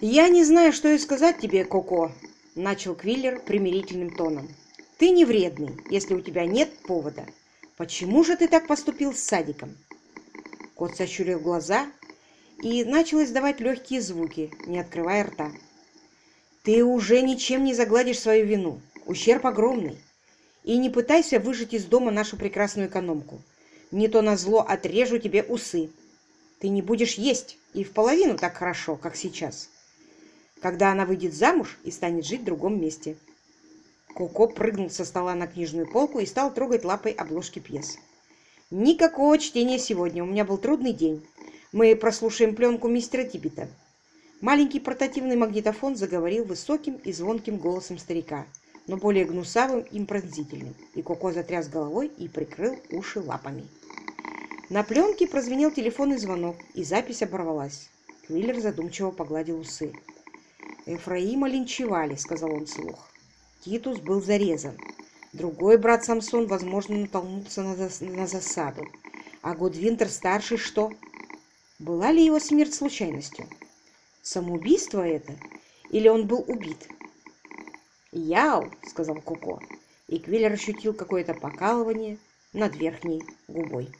«Я не знаю, что и сказать тебе, Коко», — начал Квиллер примирительным тоном. «Ты не вредный, если у тебя нет повода. Почему же ты так поступил с садиком?» Кот сощурил глаза и начал издавать легкие звуки, не открывая рта. «Ты уже ничем не загладишь свою вину. Ущерб огромный. И не пытайся выжить из дома нашу прекрасную экономку. Не то назло отрежу тебе усы. Ты не будешь есть и в половину так хорошо, как сейчас, когда она выйдет замуж и станет жить в другом месте». Коко прыгнул со стола на книжную полку и стал трогать лапой обложки пьес. «Никакого чтения сегодня. У меня был трудный день. Мы прослушаем пленку мистера Тибета». Маленький портативный магнитофон заговорил высоким и звонким голосом старика, но более гнусавым и пронзительным, и Коко затряс головой и прикрыл уши лапами. На пленке прозвенел телефонный звонок, и запись оборвалась. Квиллер задумчиво погладил усы. «Эфраима линчевали», — сказал он вслух. Титус был зарезан. Другой брат Самсон, возможно, натолкнулся на, зас на засаду. А Гудвинтер-старший что? Была ли его смерть случайностью? Самоубийство это? Или он был убит? «Яу!» — сказал Коко, и Квиллер ощутил какое-то покалывание над верхней губой.